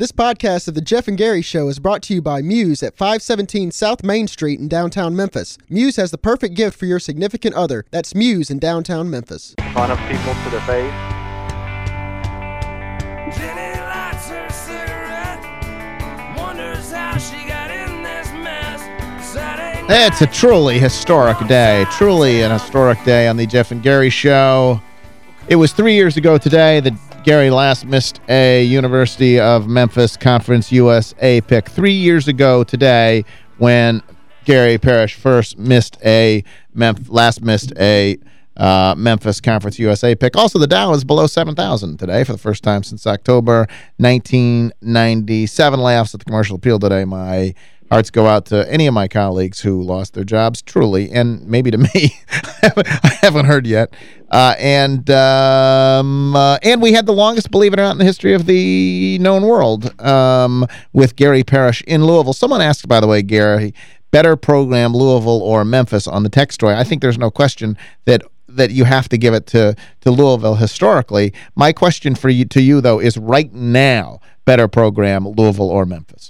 This podcast of The Geoff and Gary Show is brought to you by Muse at 517 South Main Street in downtown Memphis. Muse has the perfect gift for your significant other. That's Muse in downtown Memphis. Fun of people to their face. Jenny lights her cigarette, wonders how she got in this mess. Saturday It's a truly historic day. Truly an historic day on the Geoff and Gary Show. It was three years ago today that Gary last missed a University of Memphis Conference USA pick. Three years ago today when Gary Parrish first missed a Memph last missed a uh, Memphis Conference USA pick. Also, the Dow is below 7,000 today for the first time since October 1997. Layoffs at the Commercial Appeal today. My hearts go out to any of my colleagues who lost their jobs, truly, and maybe to me. I haven't heard yet. Uh, and um, uh, and we had the longest, believe it or not, in the history of the known world um, with Gary Parrish in Louisville. Someone asked, by the way, Gary, better program Louisville or Memphis on the text story. I think there's no question that that you have to give it to to Louisville historically. My question for you to you though is right now better program Louisville or Memphis.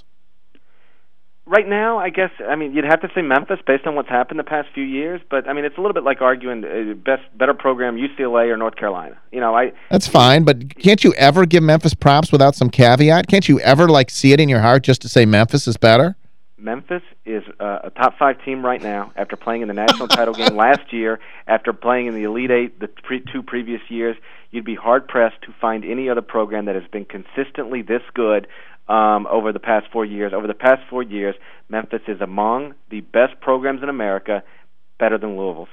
Right now, I guess, I mean, you'd have to say Memphis based on what's happened the past few years, but, I mean, it's a little bit like arguing uh, best better program UCLA or North Carolina. You know, I That's fine, but can't you ever give Memphis props without some caveat? Can't you ever like see it in your heart just to say Memphis is better? Memphis is uh, a top five team right now after playing in the national title game last year, after playing in the Elite Eight the pre- two previous years. You'd be hard pressed to find any other program that has been consistently this good um, over the past four years. Over the past four years, Memphis is among the best programs in America, better than Louisville's.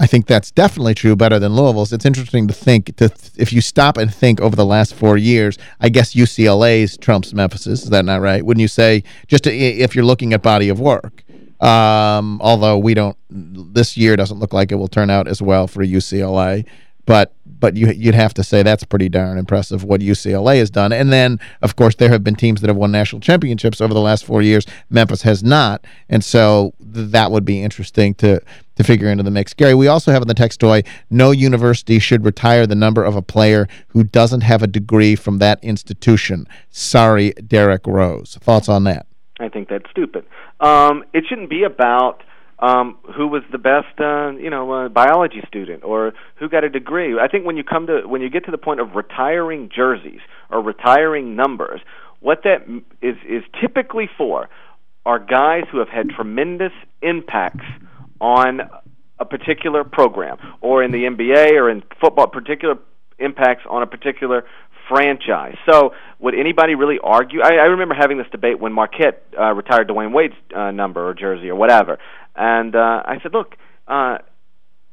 I think that's definitely true, better than Louisville's. It's interesting to think, to if you stop and think over the last four years, I guess UCLA's trumps Memphis's. Is that not right? Wouldn't you say, just to, if you're looking at body of work? Um, although we don't, this year doesn't look like it will turn out as well for UCLA. But but you, you'd have to say that's pretty darn impressive what UCLA has done. And then, of course, there have been teams that have won national championships over the last four years. Memphis has not. And so that would be interesting to, to figure into the mix. Gary, we also have in the text toy, no university should retire the number of a player who doesn't have a degree from that institution. Sorry, Derrick Rose. Thoughts on that? I think that's stupid. Um, it shouldn't be about um, who was the best, uh, you know, uh, biology student or who got a degree. I think when you come to when you get to the point of retiring jerseys or retiring numbers, what that is is typically for are guys who have had tremendous impacts on a particular program, or in the NBA or in football, particular impacts on a particular franchise. So, would anybody really argue? I, I remember having this debate when Marquette uh, retired Dwyane Wade's uh, number or jersey or whatever, and uh, I said, look. Uh,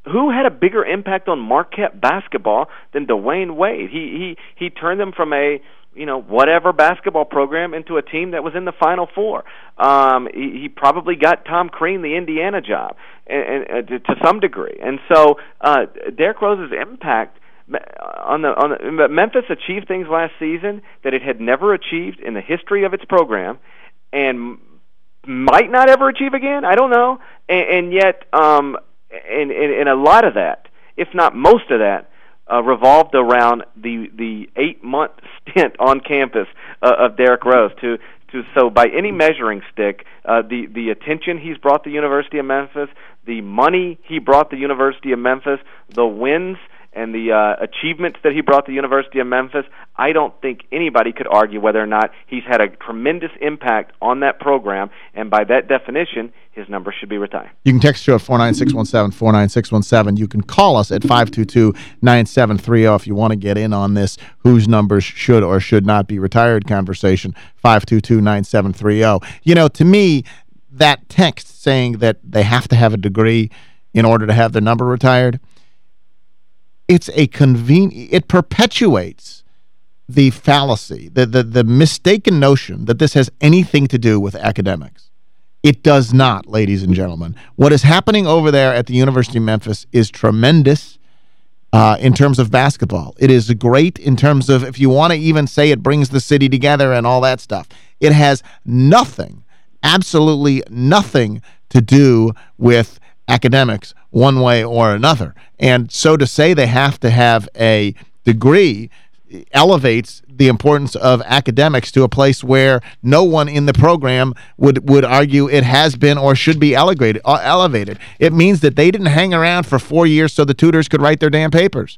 who had a bigger impact on Marquette basketball than Dwyane Wade? He he he turned them from a you know whatever basketball program into a team that was in the Final Four. Um, he, he probably got Tom Crean the Indiana job, and, and uh, to, to some degree. And so uh, Derrick Rose's impact on the on the, Memphis achieved things last season that it had never achieved in the history of its program, and might not ever achieve again. I don't know, and, and yet, um, and, and and a lot of that, if not most of that, uh, revolved around the the eight month stint on campus uh, of Derrick Rose. To to so by any measuring stick, uh, the the attention he's brought the University of Memphis, the money he brought the University of Memphis, the wins and the uh, achievements that he brought to the University of Memphis, I don't think anybody could argue whether or not he's had a tremendous impact on that program, and by that definition, his number should be retired. You can text us at 49617, 49617. You can call us at 522-9730 if you want to get in on this whose numbers should or should not be retired conversation, 522-9730. You know, to me, that text saying that they have to have a degree in order to have their number retired – it's a convenient it perpetuates the fallacy, the, the, the mistaken notion that this has anything to do with academics. It does not, ladies and gentlemen. What is happening over there at the University of Memphis is tremendous uh, in terms of basketball. It is great in terms of, if you want to even say it brings the city together and all that stuff. It has nothing, absolutely nothing to do with academics one way or another. And so to say they have to have a degree elevates the importance of academics to a place where no one in the program would would argue it has been or should be elevated. Uh, elevated. It means that they didn't hang around for four years so the tutors could write their damn papers.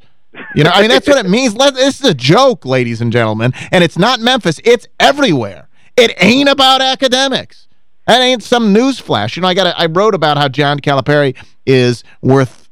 You know, I mean, that's what it means. Let, this is a joke, ladies and gentlemen, and it's not Memphis. It's everywhere. It ain't about academics. That ain't some news flash. You know, I got I wrote about how John Calipari is worth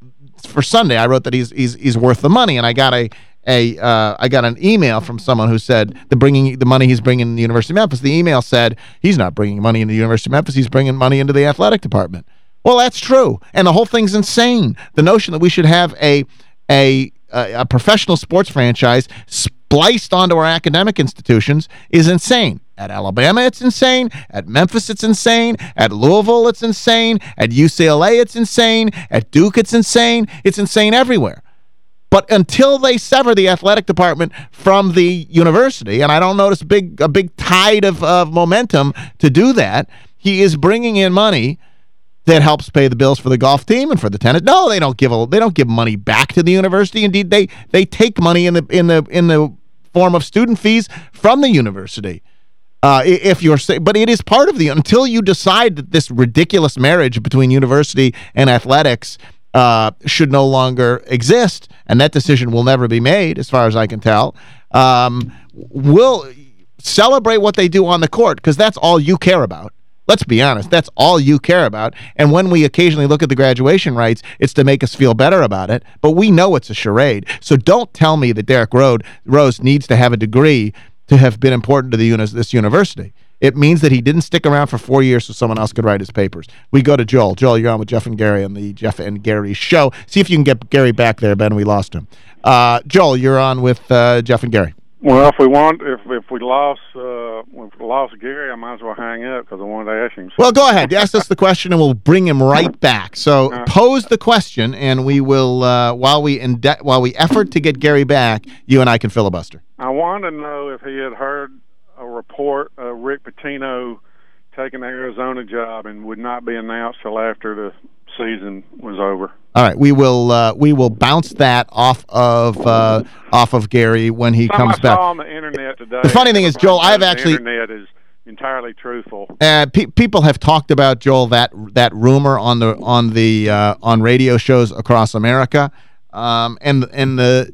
for Sunday. I wrote that he's he's he's worth the money, and I got a a uh, I got an email from someone who said the bringing the money he's bringing in the University of Memphis. The email said he's not bringing money into the University of Memphis. He's bringing money into the athletic department. Well, that's true, and the whole thing's insane. The notion that we should have a a, a professional sports franchise spliced onto our academic institutions is insane. At Alabama, it's insane. At Memphis, it's insane. At Louisville, it's insane. At UCLA, it's insane. At Duke, it's insane. It's insane everywhere. But until they sever the athletic department from the university, and I don't notice a big, a big tide of, of momentum to do that, he is bringing in money that helps pay the bills for the golf team and for the tennis. No, they don't give a, they don't give money back to the university. Indeed, they they take money in the in the in the form of student fees from the university. Uh, if you're but it is part of the until you decide that this ridiculous marriage between university and athletics uh, should no longer exist, and that decision will never be made, as far as I can tell. Um, will celebrate what they do on the court, because that's all you care about. Let's be honest, that's all you care about. And when we occasionally look at the graduation rites, it's to make us feel better about it. But we know it's a charade. So don't tell me that Derrick Rose needs to have a degree to have been important to the this university. It means that he didn't stick around for four years so someone else could write his papers. We go to Joel. Joel, you're on with Geoff and Gary on the Geoff and Gary show. See if you can get Gary back there, Ben. We lost him. Uh, Joel, you're on with uh, Geoff and Gary. Well, if we want, if if we lost, uh, if we lost Gary, I might as well hang up because I wanted to ask him. Well, go ahead. Ask us the question, and we'll bring him right back. So, uh, pose the question, and we will, uh, while we while we effort to get Gary back, you and I can filibuster. I wanted to know if he had heard a report of Rick Pitino taking the Arizona job and would not be announced till after the season was over. All right, we will uh, we will bounce that off of uh, off of Gary when he Some comes I back. on the internet today. The funny thing is, Joel, I've actually internet is entirely truthful. Uh, pe people have talked about Joel that that rumor on the on the uh, on radio shows across America, um, and and the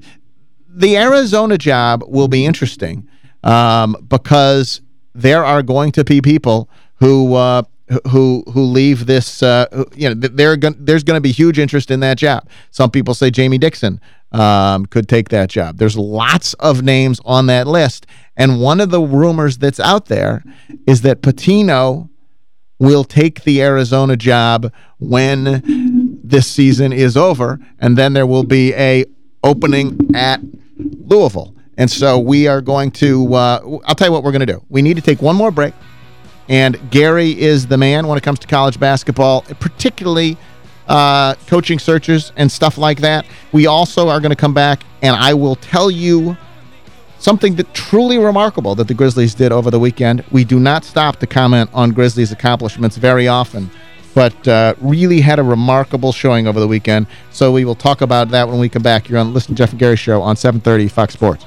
the Arizona job will be interesting um, because there are going to be people who uh, who who leave this uh, you know they're going there's going to be huge interest in that job. Some people say Jamie Dixon um, could take that job. There's lots of names on that list, and one of the rumors that's out there is that Pitino will take the Arizona job when this season is over, and then there will be a opening at Louisville. And so we are going to, uh, I'll tell you what we're going to do. We need to take one more break. And Gary is the man when it comes to college basketball, particularly uh, coaching searches and stuff like that. We also are going to come back, and I will tell you something that truly remarkable that the Grizzlies did over the weekend. We do not stop to comment on Grizzlies' accomplishments very often, but uh, really had a remarkable showing over the weekend. So we will talk about that when we come back. You're on Listen to Geoff and Gary Show on 730 Fox Sports.